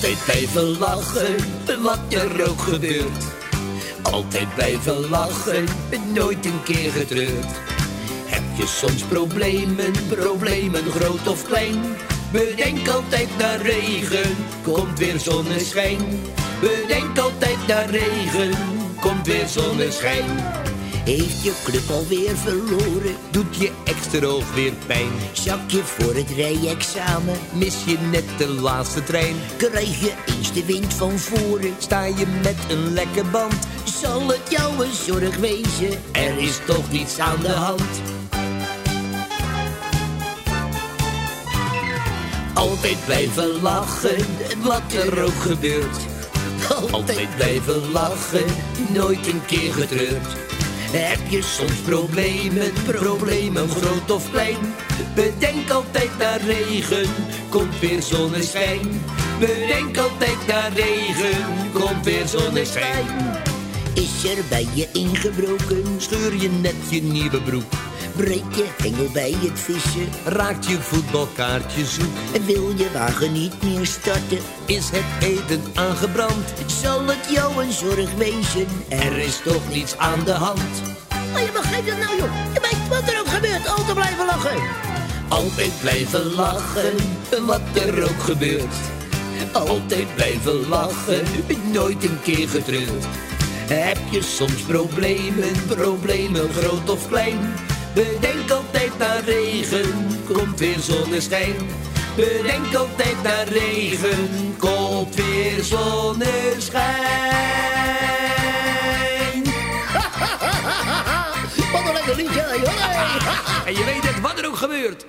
Altijd blijven lachen, wat er ook gebeurt. Altijd blijven lachen, nooit een keer getreurd. Heb je soms problemen, problemen groot of klein? Bedenk altijd naar regen, komt weer zonneschijn. Bedenk altijd naar regen, komt weer zonneschijn. Heeft je club alweer verloren? Doet je extra oog weer pijn? Zak je voor het rijexamen? Mis je net de laatste trein? Krijg je eens de wind van voren? Sta je met een lekke band? Zal het jou een zorg wezen? Er is toch niets aan de hand? Altijd blijven lachen, wat er ook gebeurt. Altijd blijven lachen, nooit een keer getreurd. Heb je soms problemen, problemen groot of klein? Bedenk altijd naar regen, komt weer zonneschijn. Bedenk altijd naar regen, komt weer zonneschijn. Is er bij je ingebroken? Scheur je net je nieuwe broek? Breek je hengel bij het vissen? Raakt je voetbalkaartje zoek? En wil je wagen niet meer starten? Is het eten aangebrand? Zal het jou een zorg wezen? Er is toch niets aan de hand? Maar je begrijpt het nou, joh. Je weet wat er ook gebeurt. Altijd blijven lachen. Altijd blijven lachen, wat er ook gebeurt. Altijd blijven lachen, nooit een keer getreurd. Heb je soms problemen, problemen groot of klein? Bedenk altijd naar regen, komt weer zonneschijn. Bedenk altijd naar regen, komt weer zonneschijn. Wat een lekker liedje. En je weet het, wat er ook gebeurt.